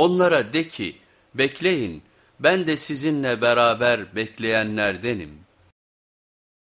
Onlara de ki bekleyin ben de sizinle beraber bekleyenlerdenim.''